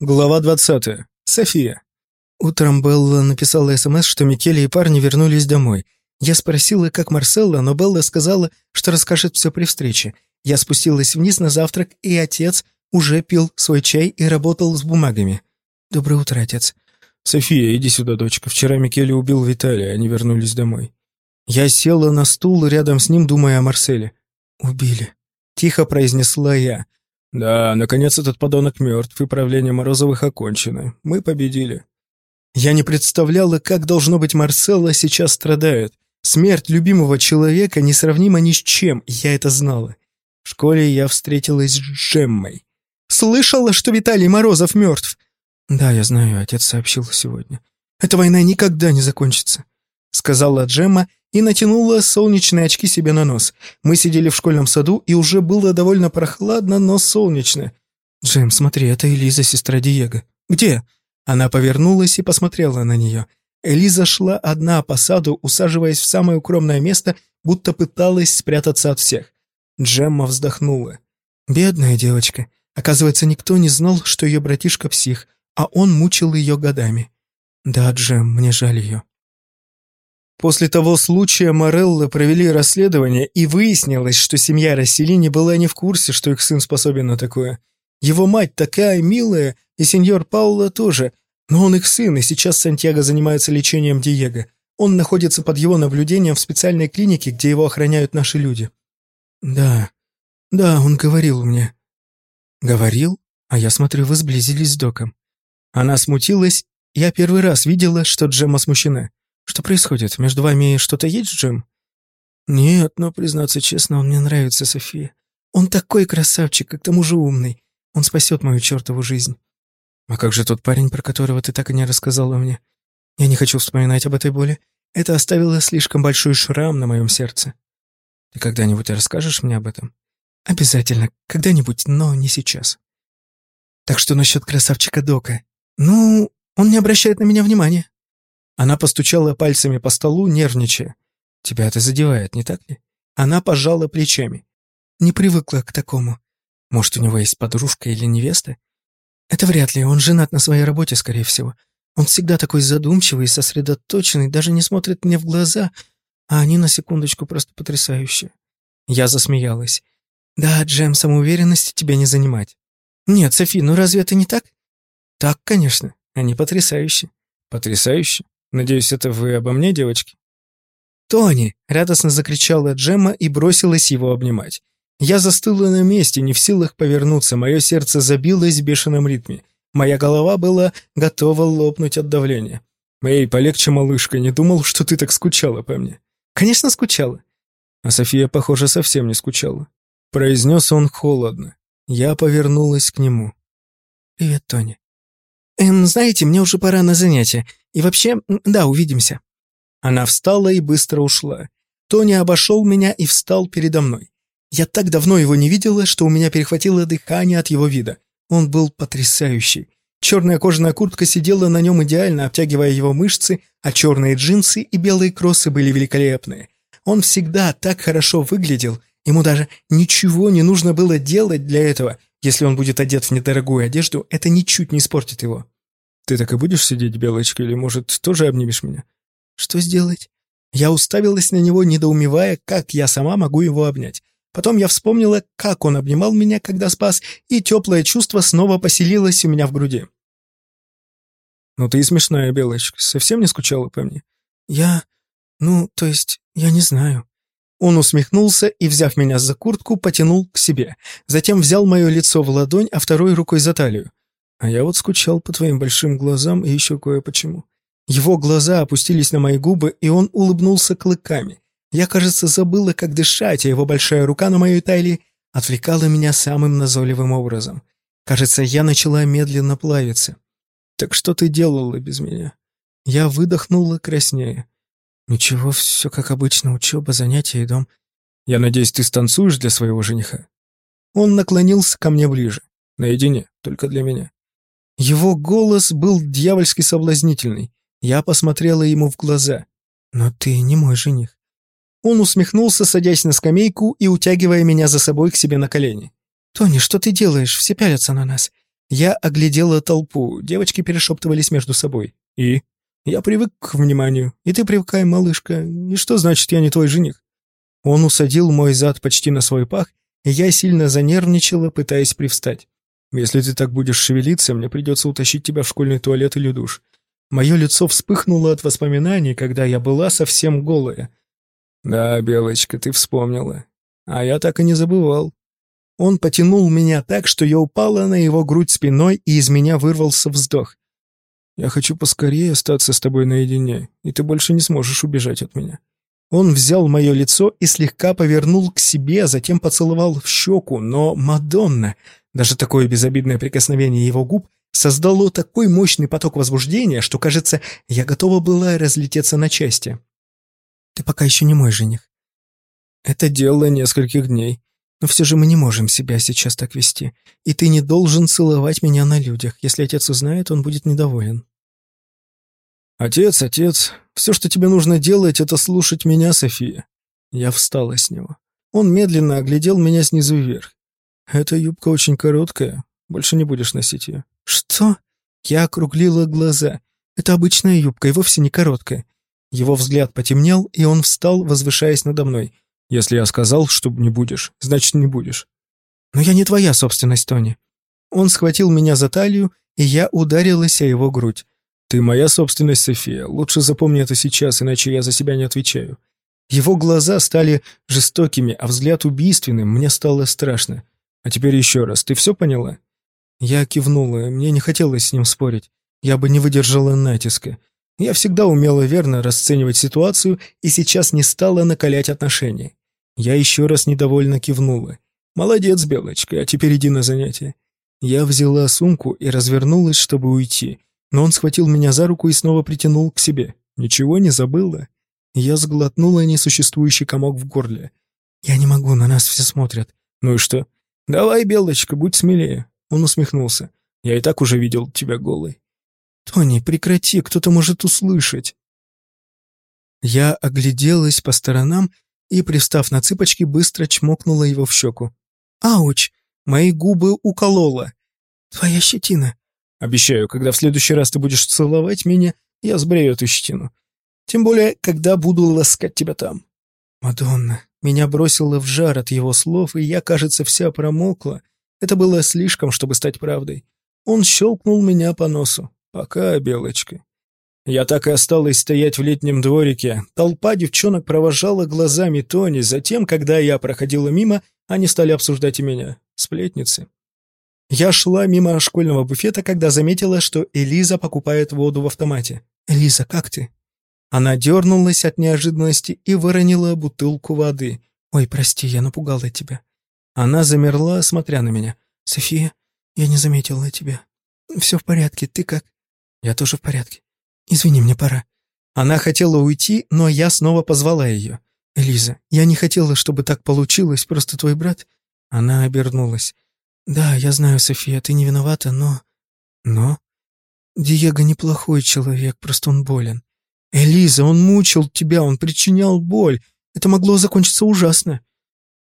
Глава 20. София. Утром Белла написала СМС, что Микеле и парни вернулись домой. Я спросила, как Марселла, но Белла сказала, что расскажет все при встрече. Я спустилась вниз на завтрак, и отец уже пил свой чай и работал с бумагами. «Доброе утро, отец». «София, иди сюда, дочка. Вчера Микеле убил Виталия, они вернулись домой». Я села на стул рядом с ним, думая о Марселе. «Убили», — тихо произнесла я. Да, наконец этот подонок мертв, и правление Морозовых окончено. Мы победили. Я не представляла, как должно быть Марселла сейчас страдает. Смерть любимого человека несравнима ни с чем, я это знала. В школе я встретилась с Джеммой. Слышала, что Виталий Морозов мертв? Да, я знаю, отец сообщил сегодня. Эта война никогда не закончится, сказала Джемма и натянула солнечные очки себе на нос. Мы сидели в школьном саду, и уже было довольно прохладно, но солнечно. «Джем, смотри, это Элиза, сестра Диего». «Где?» Она повернулась и посмотрела на нее. Элиза шла одна по саду, усаживаясь в самое укромное место, будто пыталась спрятаться от всех. Джемма вздохнула. «Бедная девочка. Оказывается, никто не знал, что ее братишка псих, а он мучил ее годами. Да, Джем, мне жаль ее». После того случая Морелло провели расследование, и выяснилось, что семья Расселини была не в курсе, что их сын способен на такое. Его мать такая милая, и сеньор Пауло тоже, но он их сын, и сейчас Сантьяго занимается лечением Диего. Он находится под его наблюдением в специальной клинике, где его охраняют наши люди. Да, да, он говорил мне. Говорил? А я смотрю, вы сблизились с доком. Она смутилась, я первый раз видела, что Джемма смущена. Что происходит? Между вами что-то есть, Джим? Нет, но, признаться честно, он мне нравится, София. Он такой красавчик, и к тому же умный. Он спасет мою чертову жизнь. А как же тот парень, про которого ты так и не рассказала мне? Я не хочу вспоминать об этой боли. Это оставило слишком большой шрам на моем сердце. Ты когда-нибудь расскажешь мне об этом? Обязательно, когда-нибудь, но не сейчас. Так что насчет красавчика Дока? Ну, он не обращает на меня внимания. Она постучала пальцами по столу, нервничая. «Тебя это задевает, не так ли?» Она пожала плечами. «Не привыкла к такому. Может, у него есть подружка или невеста?» «Это вряд ли, он женат на своей работе, скорее всего. Он всегда такой задумчивый и сосредоточенный, даже не смотрит мне в глаза, а они, на секундочку, просто потрясающие». Я засмеялась. «Да, Джем, самоуверенности тебе не занимать». «Нет, Софи, ну разве это не так?» «Так, конечно, они потрясающие». «Потрясающе? Надеюсь, это вы обо мне, девочки?» «Тони!» — радостно закричала Джемма и бросилась его обнимать. Я застыла на месте, не в силах повернуться, мое сердце забилось в бешеном ритме. Моя голова была готова лопнуть от давления. «Эй, полегче, малышка, не думал, что ты так скучала по мне». «Конечно, скучала». А София, похоже, совсем не скучала. Произнес он холодно. Я повернулась к нему. «Привет, Тони». «Эм, знаете, мне уже пора на занятия. И вообще, да, увидимся». Она встала и быстро ушла. Тони обошел меня и встал передо мной. Я так давно его не видела, что у меня перехватило дыхание от его вида. Он был потрясающий. Черная кожаная куртка сидела на нем идеально, обтягивая его мышцы, а черные джинсы и белые кроссы были великолепные. Он всегда так хорошо выглядел, ему даже ничего не нужно было делать для этого. Если он будет одет в недорогую одежду, это ничуть не испортит его. Ты так и будешь сидеть, Белочка, или, может, тоже обнимешь меня? Что сделать? Я уставилась на него, недоумевая, как я сама могу его обнять. Потом я вспомнила, как он обнимал меня, когда спас, и теплое чувство снова поселилось у меня в груди. «Ну ты и смешная, Белочка. Совсем не скучала по мне?» «Я... Ну, то есть, я не знаю». Он усмехнулся и, взяв меня за куртку, потянул к себе. Затем взял мое лицо в ладонь, а второй рукой за талию. А я вот скучал по твоим большим глазам и еще кое почему. Его глаза опустились на мои губы, и он улыбнулся клыками. Я, кажется, забыла, как дышать, а его большая рука на моей талии отвлекала меня самым назойливым образом. Кажется, я начала медленно плавиться. «Так что ты делала без меня?» Я выдохнула краснее. «Ничего, все как обычно, учеба, занятия и дом». «Я надеюсь, ты станцуешь для своего жениха?» Он наклонился ко мне ближе. «Наедине, только для меня». Его голос был дьявольски соблазнительный. Я посмотрела ему в глаза. «Но ты не мой жених». Он усмехнулся, садясь на скамейку и утягивая меня за собой к себе на колени. «Тони, что ты делаешь? Все пялятся на нас. Я оглядела толпу, девочки перешептывались между собой. И? Я привык к вниманию, и ты привыкай, малышка. И что значит, я не твой жених? Он усадил мой зад почти на свой пах, и я сильно занервничала, пытаясь привстать. Если ты так будешь шевелиться, мне придется утащить тебя в школьный туалет или душ. Мое лицо вспыхнуло от воспоминаний, когда я была совсем голая. Да, Белочка, ты вспомнила. А я так и не забывал. Он потянул меня так, что я упала на его грудь спиной, и из меня вырвался вздох. Я хочу поскорее остаться с тобой наедине, и ты больше не сможешь убежать от меня. Он взял мое лицо и слегка повернул к себе, а затем поцеловал в щеку, но Мадонна, даже такое безобидное прикосновение его губ, создало такой мощный поток возбуждения, что, кажется, я готова была разлететься на части. «Ты пока еще не мой жених». «Это дело нескольких дней. Но все же мы не можем себя сейчас так вести. И ты не должен целовать меня на людях. Если отец узнает, он будет недоволен. Отец, отец, все, что тебе нужно делать, это слушать меня, София. Я встала с него. Он медленно оглядел меня снизу вверх. Эта юбка очень короткая. Больше не будешь носить ее. Что? Я округлила глаза. Это обычная юбка и вовсе не короткая. Его взгляд потемнел, и он встал, возвышаясь надо мной. Если я сказал, что не будешь, значит, не будешь. Но я не твоя собственность, Тони. Он схватил меня за талию, и я ударилась о его грудь. Ты моя собственность, София. Лучше запомни это сейчас, иначе я за себя не отвечаю. Его глаза стали жестокими, а взгляд убийственным. Мне стало страшно. А теперь еще раз. Ты все поняла? Я кивнула. Мне не хотелось с ним спорить. Я бы не выдержала натиска. Я всегда умела верно расценивать ситуацию и сейчас не стала накалять отношения. Я еще раз недовольно кивнула. «Молодец, Белочка, а теперь иди на занятия». Я взяла сумку и развернулась, чтобы уйти, но он схватил меня за руку и снова притянул к себе. «Ничего не забыла?» Я сглотнула несуществующий комок в горле. «Я не могу, на нас все смотрят». «Ну и что?» «Давай, Белочка, будь смелее». Он усмехнулся. «Я и так уже видел тебя голой». «Тони, прекрати, кто-то может услышать». Я огляделась по сторонам и, пристав на цыпочки, быстро чмокнула его в щеку. «Ауч! Мои губы уколола! Твоя щетина!» «Обещаю, когда в следующий раз ты будешь целовать меня, я сбрею эту щетину. Тем более, когда буду ласкать тебя там». «Мадонна!» Меня бросило в жар от его слов, и я, кажется, вся промокла. Это было слишком, чтобы стать правдой. Он щелкнул меня по носу. «Пока, Белочка». Я так и осталась стоять в летнем дворике. Толпа девчонок провожала глазами Тони. Затем, когда я проходила мимо, они стали обсуждать и меня. Сплетницы. Я шла мимо школьного буфета, когда заметила, что Элиза покупает воду в автомате. «Элиза, как ты?» Она дернулась от неожиданности и выронила бутылку воды. «Ой, прости, я напугала тебя». Она замерла, смотря на меня. «София, я не заметила тебя. Все в порядке, ты как?» «Я тоже в порядке. «Извини, мне пора». Она хотела уйти, но я снова позвала ее. «Элиза, я не хотела, чтобы так получилось, просто твой брат...» Она обернулась. «Да, я знаю, София, ты не виновата, но...» «Но?» «Диего неплохой человек, просто он болен. Элиза, он мучил тебя, он причинял боль. Это могло закончиться ужасно».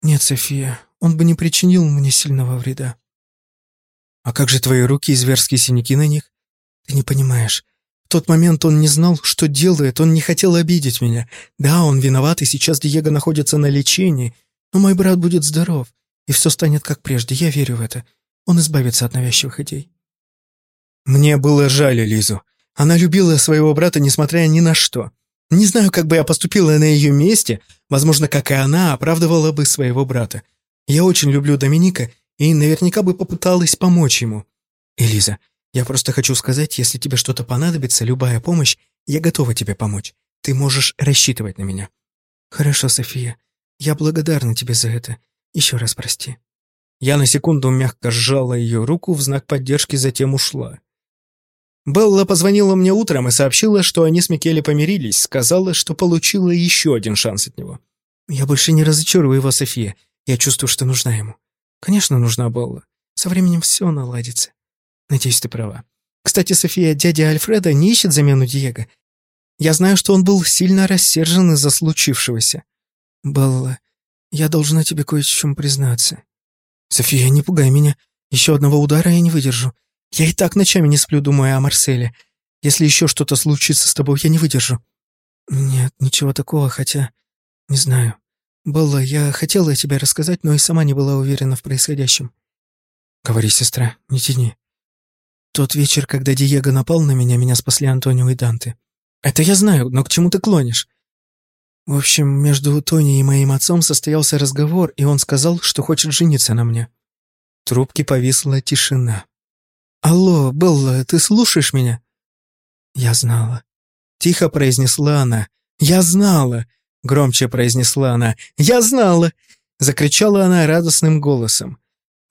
«Нет, София, он бы не причинил мне сильного вреда». «А как же твои руки и зверские синяки на них?» «Ты не понимаешь тот момент он не знал, что делает, он не хотел обидеть меня. Да, он виноват, и сейчас Диего находится на лечении, но мой брат будет здоров, и все станет как прежде, я верю в это. Он избавится от навязчивых идей. Мне было жаль Лизу. Она любила своего брата, несмотря ни на что. Не знаю, как бы я поступила на ее месте, возможно, как и она оправдывала бы своего брата. Я очень люблю Доминика и наверняка бы попыталась помочь ему. Элиза, я просто хочу сказать, если тебе что-то понадобится, любая помощь, я готова тебе помочь. Ты можешь рассчитывать на меня». «Хорошо, София. Я благодарна тебе за это. Еще раз прости». Я на секунду мягко сжала ее руку в знак поддержки, затем ушла. Белла позвонила мне утром и сообщила, что они с Микеле помирились, сказала, что получила еще один шанс от него. «Я больше не разочарую его, София. Я чувствую, что нужна ему». «Конечно, нужна Белла. Со временем все наладится». Надеюсь, ты права. Кстати, София, дядя Альфреда не ищет замену Диего. Я знаю, что он был сильно рассержен из-за случившегося. Белла, я должна тебе кое в чем признаться. София, не пугай меня. Еще одного удара я не выдержу. Я и так ночами не сплю, думая о Марселе. Если еще что-то случится с тобой, я не выдержу». «Нет, ничего такого, хотя... Не знаю. Белла, я хотела тебе рассказать, но и сама не была уверена в происходящем». «Говори, сестра, не тяни». «Тот вечер, когда Диего напал на меня, меня спасли Антонио и Данте. Это я знаю, но к чему ты клонишь?» В общем, между Тони и моим отцом состоялся разговор, и он сказал, что хочет жениться на мне. В трубке повисла тишина. «Алло, Белла, ты слушаешь меня?» «Я знала». Тихо произнесла она. «Я знала!» Громче произнесла она. «Я знала!» Закричала она радостным голосом.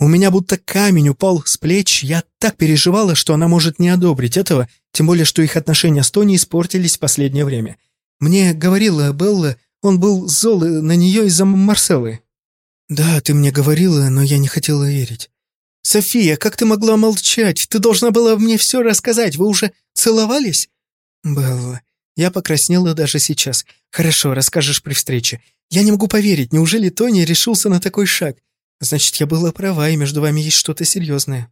У меня будто камень упал с плеч. Я так переживала, что она может не одобрить этого, тем более, что их отношения с Тони испортились в последнее время. Мне говорила Белла, он был зол на нее из-за Марселы. Да, ты мне говорила, но я не хотела верить. София, как ты могла молчать? Ты должна была мне все рассказать. Вы уже целовались? Белла, я покраснела даже сейчас. Хорошо, расскажешь при встрече. Я не могу поверить, неужели Тони решился на такой шаг? Значит, я была права, и между вами есть что-то серьезное.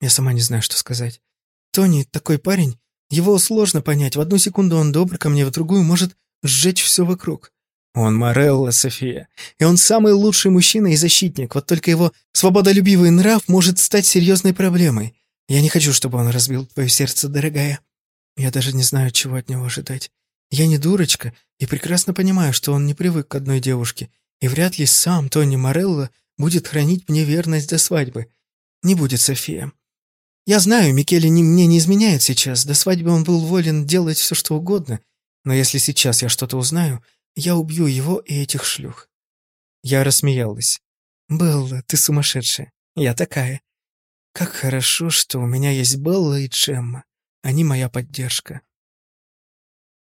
Я сама не знаю, что сказать. Тони такой парень, его сложно понять. В одну секунду он добр ко мне, в другую может сжечь все вокруг. Он Морелла, София. И он самый лучший мужчина и защитник. Вот только его свободолюбивый нрав может стать серьезной проблемой. Я не хочу, чтобы он разбил твое сердце, дорогая. Я даже не знаю, чего от него ожидать. Я не дурочка и прекрасно понимаю, что он не привык к одной девушке, и вряд ли сам Тони Морелло будет хранить мне верность до свадьбы. Не будет, София. Я знаю, Микеле не, мне не изменяет сейчас. До свадьбы он был волен делать все, что угодно. Но если сейчас я что-то узнаю, я убью его и этих шлюх». Я рассмеялась. «Белла, ты сумасшедшая. Я такая. Как хорошо, что у меня есть Белла и Джемма. Они моя поддержка.